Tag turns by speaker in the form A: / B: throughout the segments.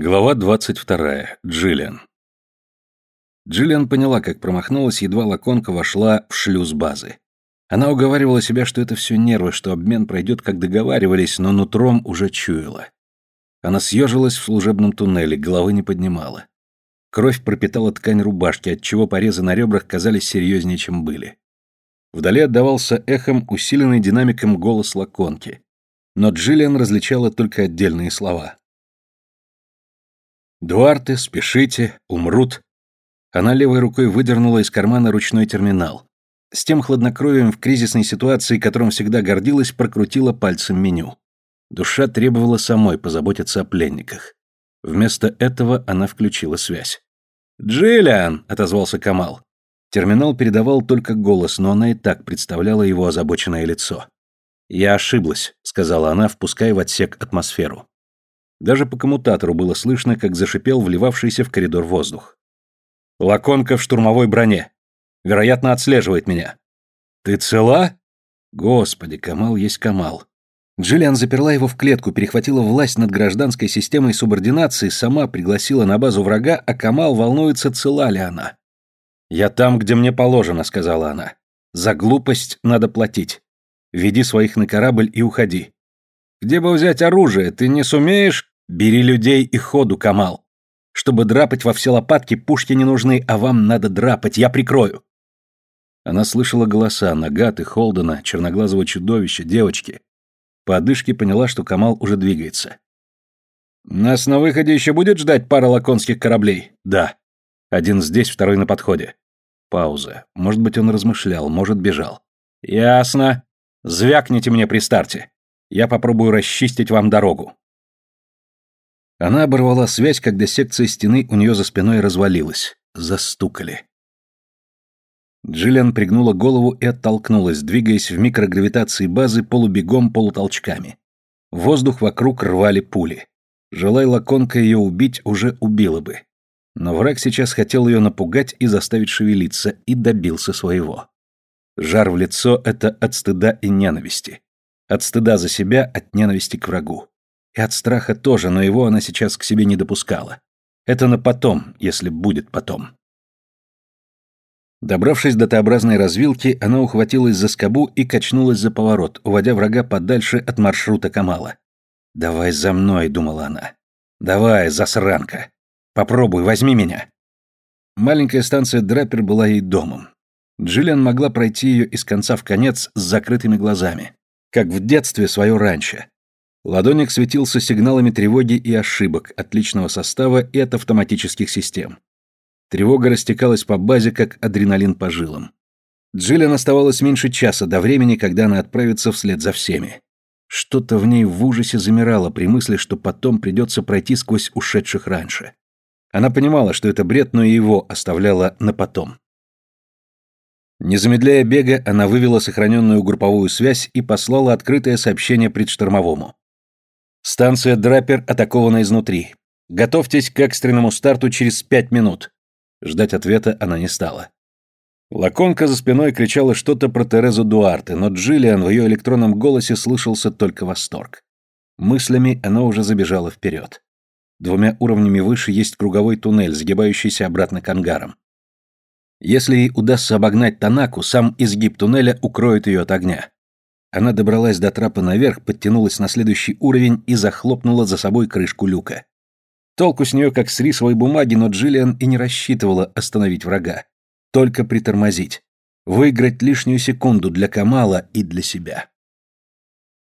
A: Глава 22. Джиллиан. Джиллиан поняла, как промахнулась, едва лаконка вошла в шлюз базы. Она уговаривала себя, что это все нервы, что обмен пройдет, как договаривались, но нутром уже чуяла. Она съежилась в служебном туннеле, головы не поднимала. Кровь пропитала ткань рубашки, отчего порезы на ребрах казались серьезнее, чем были. Вдали отдавался эхом, усиленный динамиком голос лаконки. Но Джиллиан различала только отдельные слова. «Дуарте, спешите, умрут». Она левой рукой выдернула из кармана ручной терминал. С тем хладнокровием в кризисной ситуации, которым всегда гордилась, прокрутила пальцем меню. Душа требовала самой позаботиться о пленниках. Вместо этого она включила связь. «Джиллиан!» — отозвался Камал. Терминал передавал только голос, но она и так представляла его озабоченное лицо. «Я ошиблась», — сказала она, впуская в отсек атмосферу. Даже по коммутатору было слышно, как зашипел вливавшийся в коридор воздух. «Лаконка в штурмовой броне. Вероятно, отслеживает меня». «Ты цела?» Господи, Камал есть Камал. Джиллиан заперла его в клетку, перехватила власть над гражданской системой субординации, сама пригласила на базу врага, а Камал волнуется, цела ли она. «Я там, где мне положено», — сказала она. «За глупость надо платить. Веди своих на корабль и уходи. Где бы взять оружие? Ты не сумеешь? Бери людей и ходу, Камал. Чтобы драпать во все лопатки, пушки не нужны, а вам надо драпать, я прикрою. Она слышала голоса Нагаты, Холдена, черноглазого чудовища, девочки. По одышке поняла, что Камал уже двигается. «Нас на выходе еще будет ждать пара лаконских кораблей?» «Да. Один здесь, второй на подходе». Пауза. Может быть, он размышлял, может, бежал. «Ясно. Звякните мне при старте. Я попробую расчистить вам дорогу». Она оборвала связь, когда секция стены у нее за спиной развалилась. Застукали. Джиллиан пригнула голову и оттолкнулась, двигаясь в микрогравитации базы полубегом, полутолчками. Воздух вокруг рвали пули. Желай лаконка ее убить, уже убила бы. Но враг сейчас хотел ее напугать и заставить шевелиться, и добился своего. Жар в лицо — это от стыда и ненависти. От стыда за себя, от ненависти к врагу. И от страха тоже, но его она сейчас к себе не допускала. Это на потом, если будет потом. Добравшись до Т-образной развилки, она ухватилась за скобу и качнулась за поворот, уводя врага подальше от маршрута Камала. «Давай за мной», — думала она. «Давай, засранка. Попробуй, возьми меня». Маленькая станция Драпер была ей домом. Джиллиан могла пройти ее из конца в конец с закрытыми глазами как в детстве свое раньше. Ладоник светился сигналами тревоги и ошибок, отличного состава и от автоматических систем. Тревога растекалась по базе, как адреналин по жилам. Джиллиан оставалось меньше часа до времени, когда она отправится вслед за всеми. Что-то в ней в ужасе замирало при мысли, что потом придется пройти сквозь ушедших раньше. Она понимала, что это бред, но и его оставляла на потом. Не замедляя бега, она вывела сохраненную групповую связь и послала открытое сообщение предштормовому. «Станция Драпер атакована изнутри. Готовьтесь к экстренному старту через пять минут». Ждать ответа она не стала. Лаконка за спиной кричала что-то про Терезу Дуарте, но Джиллиан в ее электронном голосе слышался только восторг. Мыслями она уже забежала вперед. Двумя уровнями выше есть круговой туннель, сгибающийся обратно к ангарам. Если ей удастся обогнать Танаку, сам изгиб туннеля укроет ее от огня. Она добралась до трапа наверх, подтянулась на следующий уровень и захлопнула за собой крышку люка. Толку с нее как с рисовой бумаги, но Джиллиан и не рассчитывала остановить врага. Только притормозить. Выиграть лишнюю секунду для Камала и для себя.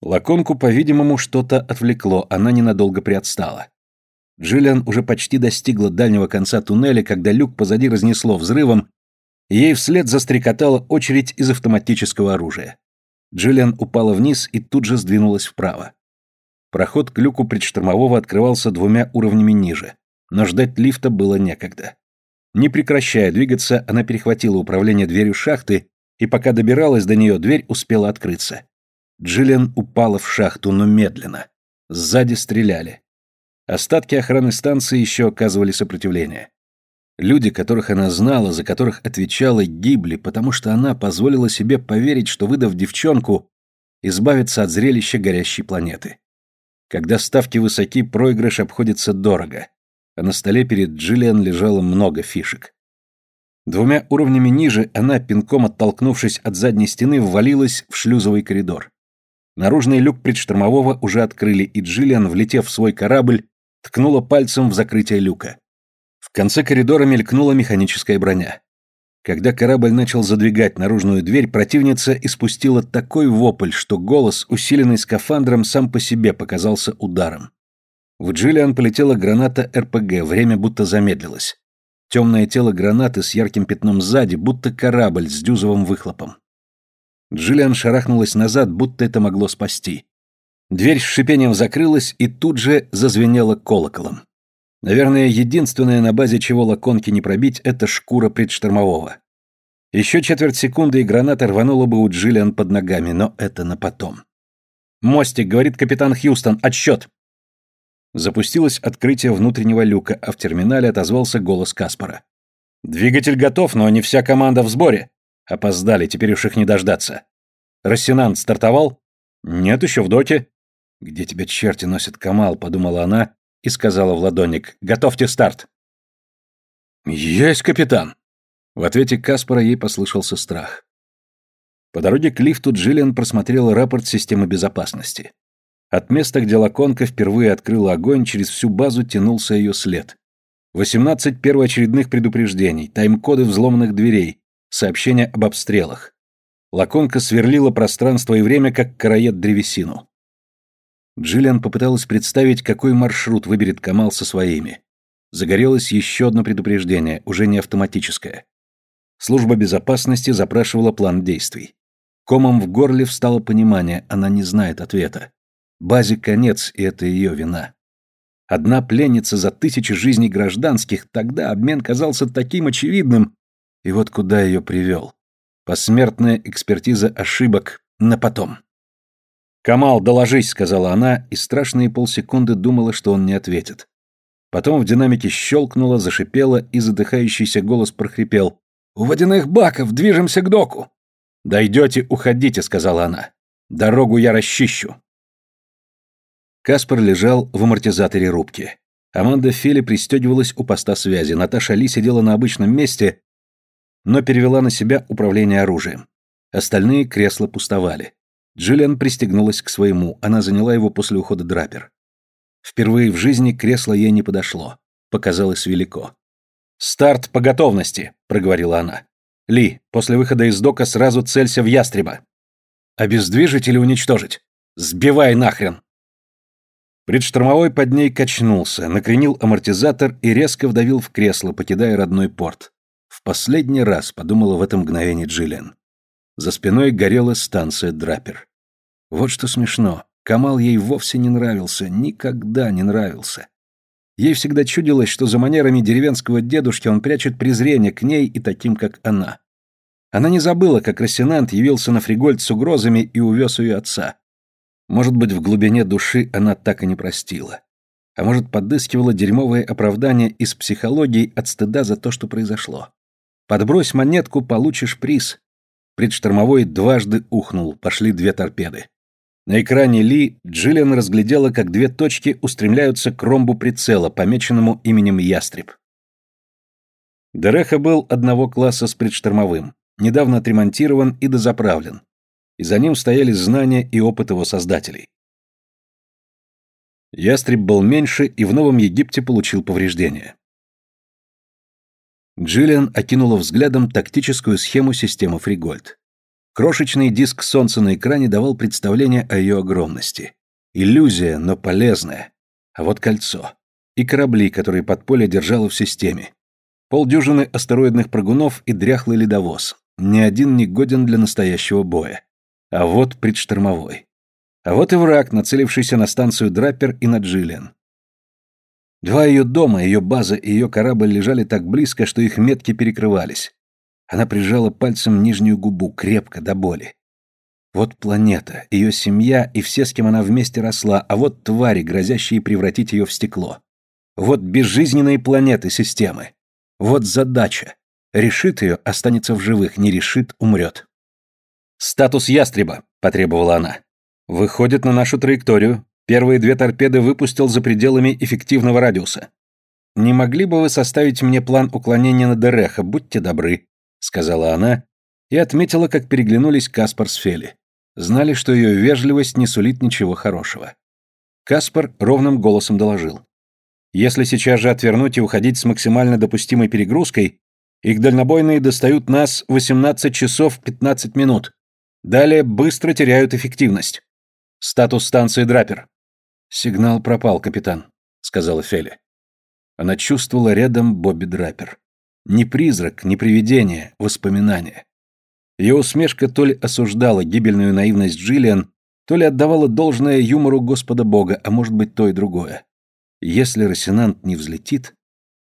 A: Лаконку, по-видимому, что-то отвлекло, она ненадолго приотстала. Джиллиан уже почти достигла дальнего конца туннеля, когда люк позади разнесло взрывом, Ей вслед застрекотала очередь из автоматического оружия. Джиллиан упала вниз и тут же сдвинулась вправо. Проход к люку предштормового открывался двумя уровнями ниже, но ждать лифта было некогда. Не прекращая двигаться, она перехватила управление дверью шахты, и пока добиралась до нее, дверь успела открыться. Джиллиан упала в шахту, но медленно. Сзади стреляли. Остатки охраны станции еще оказывали сопротивление. Люди, которых она знала, за которых отвечала, гибли, потому что она позволила себе поверить, что, выдав девчонку, избавиться от зрелища горящей планеты. Когда ставки высоки, проигрыш обходится дорого. а на столе перед Джиллиан лежало много фишек. Двумя уровнями ниже она, пинком оттолкнувшись от задней стены, ввалилась в шлюзовый коридор. Наружный люк предштормового уже открыли, и Джиллиан, влетев в свой корабль, ткнула пальцем в закрытие люка. В конце коридора мелькнула механическая броня. Когда корабль начал задвигать наружную дверь, противница испустила такой вопль, что голос, усиленный скафандром, сам по себе показался ударом. В Джиллиан полетела граната РПГ, время будто замедлилось. Темное тело гранаты с ярким пятном сзади, будто корабль с дюзовым выхлопом. Джиллиан шарахнулась назад, будто это могло спасти. Дверь с шипением закрылась и тут же зазвенела колоколом. Наверное, единственное, на базе чего лаконки не пробить, это шкура предштормового. Еще четверть секунды, и граната рванула бы у Джиллиан под ногами, но это на потом. «Мостик», — говорит капитан Хьюстон, — «отсчет». Запустилось открытие внутреннего люка, а в терминале отозвался голос Каспара. «Двигатель готов, но не вся команда в сборе. Опоздали, теперь уж их не дождаться. Рассенант стартовал?» «Нет, еще в доке». «Где тебя черти носят, Камал?» — подумала она и сказала в ладонник. «Готовьте старт». «Есть, капитан!» В ответе Каспара ей послышался страх. По дороге к лифту Джиллиан просмотрела рапорт системы безопасности. От места, где Лаконка впервые открыла огонь, через всю базу тянулся ее след. 18 первоочередных предупреждений, тайм-коды взломанных дверей, сообщения об обстрелах. Лаконка сверлила пространство и время, как караед древесину. Джиллиан попыталась представить, какой маршрут выберет Камал со своими. Загорелось еще одно предупреждение, уже не автоматическое. Служба безопасности запрашивала план действий. Комом в горле встало понимание, она не знает ответа. Базе конец, и это ее вина. Одна пленница за тысячи жизней гражданских, тогда обмен казался таким очевидным. И вот куда ее привел. Посмертная экспертиза ошибок на потом. «Камал, доложись», — сказала она, и страшные полсекунды думала, что он не ответит. Потом в динамике щелкнуло, зашипело, и задыхающийся голос прохрипел. «У водяных баков, движемся к доку!» «Дойдете, уходите», — сказала она. «Дорогу я расчищу». Каспар лежал в амортизаторе рубки. Аманда Фили пристегивалась у поста связи. Наташа Ли сидела на обычном месте, но перевела на себя управление оружием. Остальные кресла пустовали. Джиллиан пристегнулась к своему, она заняла его после ухода Драпер. Впервые в жизни кресло ей не подошло. Показалось велико. «Старт по готовности», — проговорила она. «Ли, после выхода из дока сразу целься в ястреба. Обездвижить или уничтожить? Сбивай нахрен!» Предштормовой под ней качнулся, накренил амортизатор и резко вдавил в кресло, покидая родной порт. В последний раз подумала в этом мгновении Джиллиан. За спиной горела станция Драпер. Вот что смешно. Камал ей вовсе не нравился, никогда не нравился. Ей всегда чудилось, что за манерами деревенского дедушки он прячет презрение к ней и таким, как она. Она не забыла, как Рассенант явился на фригольд с угрозами и увез ее отца. Может быть, в глубине души она так и не простила. А может, подыскивала дерьмовое оправдание из психологии от стыда за то, что произошло. Подбрось монетку, получишь приз. Предштормовой дважды ухнул, пошли две торпеды. На экране Ли Джиллиан разглядела, как две точки устремляются к ромбу прицела, помеченному именем Ястреб. Дереха был одного класса с предштормовым, недавно отремонтирован и дозаправлен, и за ним стояли знания и опыт его создателей. Ястреб был меньше и в Новом Египте получил повреждения. Джиллиан окинула взглядом тактическую схему системы Фригольд. Крошечный диск солнца на экране давал представление о ее огромности. Иллюзия, но полезная. А вот кольцо. И корабли, которые подполье держало в системе. Полдюжины астероидных прыгунов и дряхлый ледовоз. Ни один не годен для настоящего боя. А вот предштормовой. А вот и враг, нацелившийся на станцию Драппер и на Джиллиан. Два ее дома, ее база и ее корабль лежали так близко, что их метки перекрывались. Она прижала пальцем нижнюю губу, крепко, до боли. Вот планета, ее семья и все, с кем она вместе росла, а вот твари, грозящие превратить ее в стекло. Вот безжизненные планеты системы. Вот задача. Решит ее, останется в живых, не решит, умрет. «Статус ястреба», — потребовала она. «Выходит на нашу траекторию. Первые две торпеды выпустил за пределами эффективного радиуса. не могли бы вы составить мне план уклонения на Дереха, будьте добры», — сказала она и отметила, как переглянулись Каспар с Фели. Знали, что ее вежливость не сулит ничего хорошего. Каспар ровным голосом доложил. «Если сейчас же отвернуть и уходить с максимально допустимой перегрузкой, их дальнобойные достают нас 18 часов 15 минут. Далее быстро теряют эффективность. Статус станции Драпер». «Сигнал пропал, капитан», — сказала Фели. Она чувствовала рядом Бобби Драпер. Не призрак, не привидение, воспоминание. Ее усмешка то ли осуждала гибельную наивность Джиллиан, то ли отдавала должное юмору Господа Бога, а может быть то и другое. Если Росинант не взлетит,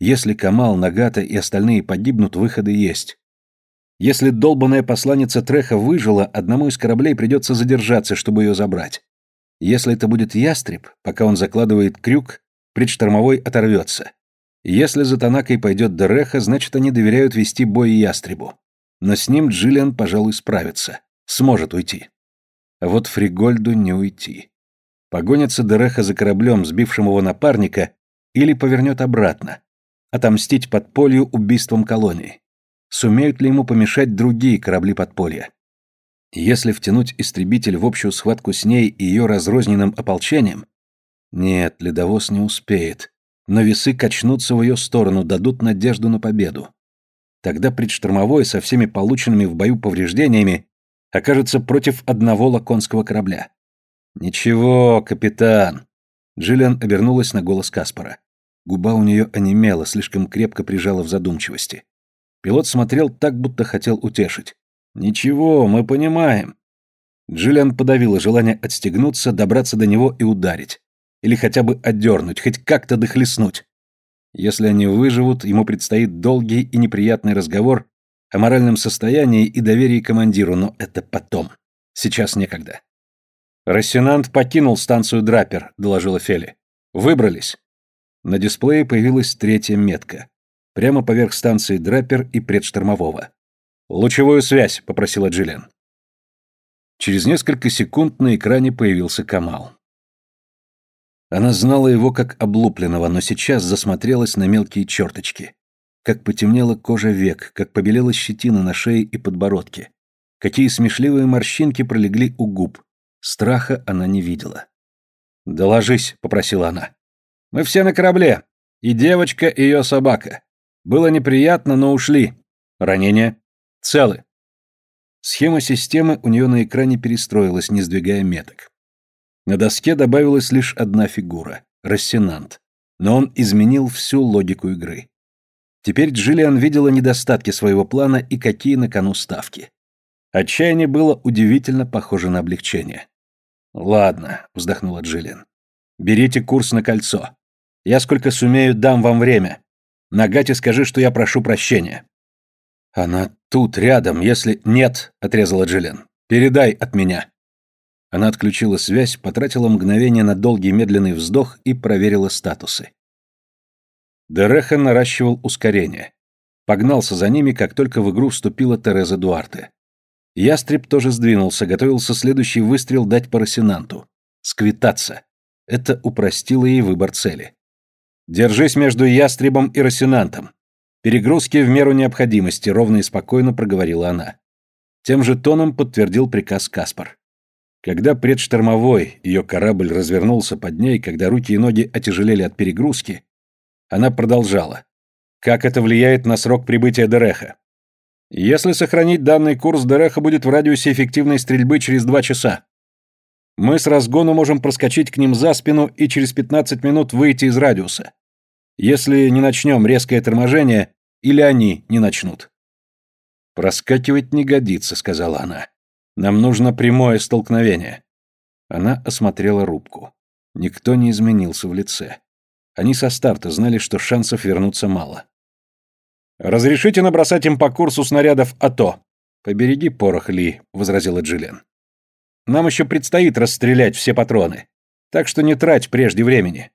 A: если Камал, Нагата и остальные погибнут, выходы есть. Если долбанная посланница Треха выжила, одному из кораблей придется задержаться, чтобы ее забрать. Если это будет ястреб, пока он закладывает крюк, предштормовой оторвется. Если за Танакой пойдет Дереха, значит, они доверяют вести бой ястребу. Но с ним Джиллиан, пожалуй, справится. Сможет уйти. А вот Фригольду не уйти. Погонится Дереха за кораблем, сбившим его напарника, или повернет обратно. Отомстить подполью убийством колонии. Сумеют ли ему помешать другие корабли подполья? Если втянуть истребитель в общую схватку с ней и ее разрозненным ополчением, нет, ледовоз не успеет. Но весы качнутся в ее сторону, дадут надежду на победу. Тогда предштормовой со всеми полученными в бою повреждениями окажется против одного лаконского корабля. «Ничего, капитан!» Джиллиан обернулась на голос Каспара. Губа у нее онемела, слишком крепко прижала в задумчивости. Пилот смотрел так, будто хотел утешить. «Ничего, мы понимаем». Джиллиан подавила желание отстегнуться, добраться до него и ударить. Или хотя бы отдернуть, хоть как-то дохлестнуть. Если они выживут, ему предстоит долгий и неприятный разговор о моральном состоянии и доверии командиру, но это потом. Сейчас некогда. «Рассенант покинул станцию Драпер», — доложила Фели. «Выбрались». На дисплее появилась третья метка. Прямо поверх станции Драпер и предштормового. «Лучевую связь», — попросила Джиллиан. Через несколько секунд на экране появился Камал. Она знала его как облупленного, но сейчас засмотрелась на мелкие черточки. Как потемнела кожа век, как побелела щетина на шее и подбородке. Какие смешливые морщинки пролегли у губ. Страха она не видела. «Доложись», — попросила она. «Мы все на корабле. И девочка, и ее собака. Было неприятно, но ушли. Ранения? Целы». Схема системы у нее на экране перестроилась, не сдвигая меток. На доске добавилась лишь одна фигура — Рассенант. Но он изменил всю логику игры. Теперь Джиллиан видела недостатки своего плана и какие на кону ставки. Отчаяние было удивительно похоже на облегчение. «Ладно», — вздохнула Джиллиан. «Берите курс на кольцо. Я сколько сумею дам вам время. Нагате скажи, что я прошу прощения». «Она тут, рядом, если...» «Нет», — отрезала Джиллиан. «Передай от меня». Она отключила связь, потратила мгновение на долгий медленный вздох и проверила статусы. Дереха наращивал ускорение. Погнался за ними, как только в игру вступила Тереза Дуарте. Ястреб тоже сдвинулся, готовился следующий выстрел дать по Росинанту. Сквитаться. Это упростило ей выбор цели. «Держись между Ястребом и Росинантом. Перегрузки в меру необходимости», — ровно и спокойно проговорила она. Тем же тоном подтвердил приказ Каспар. Когда предштормовой ее корабль развернулся под ней, когда руки и ноги отяжелели от перегрузки, она продолжала. Как это влияет на срок прибытия Дереха? Если сохранить данный курс, Дереха будет в радиусе эффективной стрельбы через два часа. Мы с разгону можем проскочить к ним за спину и через 15 минут выйти из радиуса. Если не начнем резкое торможение, или они не начнут. «Проскакивать не годится», — сказала она. Нам нужно прямое столкновение. Она осмотрела рубку. Никто не изменился в лице. Они со старта знали, что шансов вернуться мало. «Разрешите набросать им по курсу снарядов АТО?» «Побереги порох, Ли», — возразила Джиллиан. «Нам еще предстоит расстрелять все патроны, так что не трать прежде времени».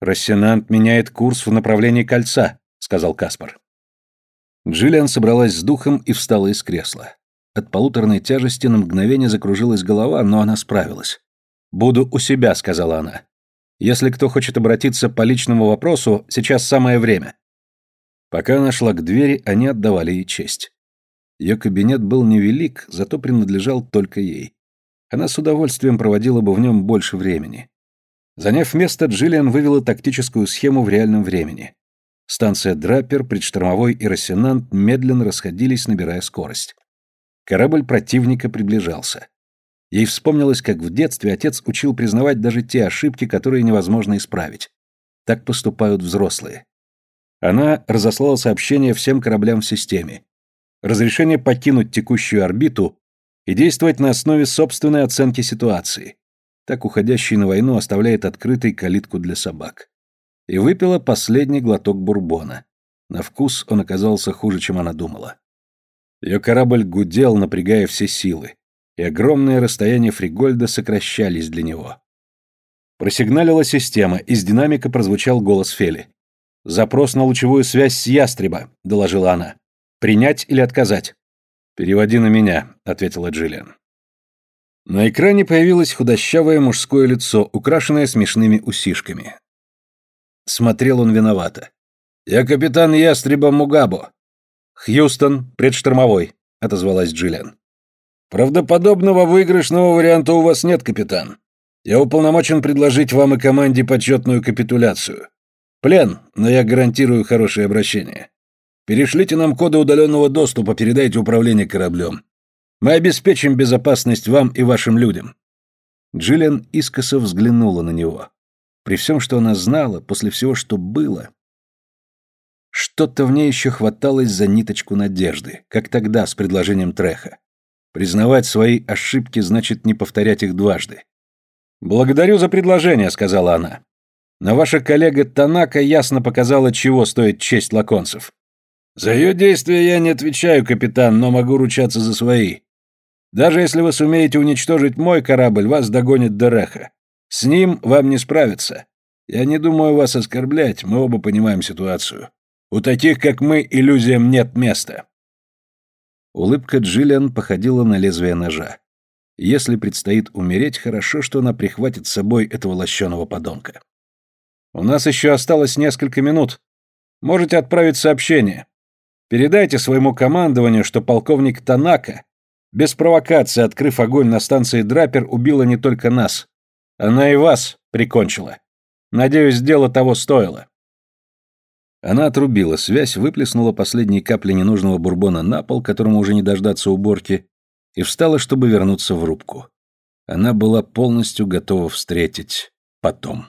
A: «Рассенант меняет курс в направлении кольца», — сказал Каспар. Джиллиан собралась с духом и встала из кресла. От полуторной тяжести на мгновение закружилась голова, но она справилась. «Буду у себя», — сказала она. Если кто хочет обратиться по личному вопросу, сейчас самое время». Пока она шла к двери, они отдавали ей честь. Ее кабинет был невелик, зато принадлежал только ей. Она с удовольствием проводила бы в нем больше времени. Заняв место, Джиллиан вывела тактическую схему в реальном времени. Станция Драппер, предштормовой и Рассенант медленно расходились, набирая скорость. Корабль противника приближался. Ей вспомнилось, как в детстве отец учил признавать даже те ошибки, которые невозможно исправить. Так поступают взрослые. Она разослала сообщение всем кораблям в системе. Разрешение покинуть текущую орбиту и действовать на основе собственной оценки ситуации. Так уходящий на войну оставляет открытой калитку для собак. И выпила последний глоток бурбона. На вкус он оказался хуже, чем она думала. Ее корабль гудел, напрягая все силы, и огромные расстояния Фригольда сокращались для него. Просигналила система, из динамика прозвучал голос Фели. «Запрос на лучевую связь с Ястреба», — доложила она. «Принять или отказать?» «Переводи на меня», — ответила Джиллиан. На экране появилось худощавое мужское лицо, украшенное смешными усишками. Смотрел он виновато. «Я капитан Ястреба Мугабо». «Хьюстон, предштормовой», — отозвалась Джиллиан. «Правдоподобного выигрышного варианта у вас нет, капитан. Я уполномочен предложить вам и команде почетную капитуляцию. Плен, но я гарантирую хорошее обращение. Перешлите нам коды удаленного доступа, передайте управление кораблем. Мы обеспечим безопасность вам и вашим людям». Джиллиан искоса взглянула на него. При всем, что она знала, после всего, что было, что-то в ней еще хваталось за ниточку надежды, как тогда с предложением Треха. Признавать свои ошибки значит не повторять их дважды. «Благодарю за предложение», — сказала она. Но ваша коллега Танака ясно показала, чего стоит честь лаконцев. За ее действия я не отвечаю, капитан, но могу ручаться за свои. Даже если вы сумеете уничтожить мой корабль, вас догонит Дереха. С ним вам не справиться. Я не думаю вас оскорблять, мы оба понимаем ситуацию. У таких, как мы, иллюзиям нет места. Улыбка Джиллиан походила на лезвие ножа. Если предстоит умереть, хорошо, что она прихватит с собой этого лощеного подонка. У нас еще осталось несколько минут. Можете отправить сообщение. Передайте своему командованию, что полковник Танака, без провокации открыв огонь на станции Драпер, убила не только нас. Она и вас прикончила. Надеюсь, дело того стоило. Она отрубила связь, выплеснула последние капли ненужного бурбона на пол, которому уже не дождаться уборки, и встала, чтобы вернуться в рубку. Она была полностью готова встретить потом.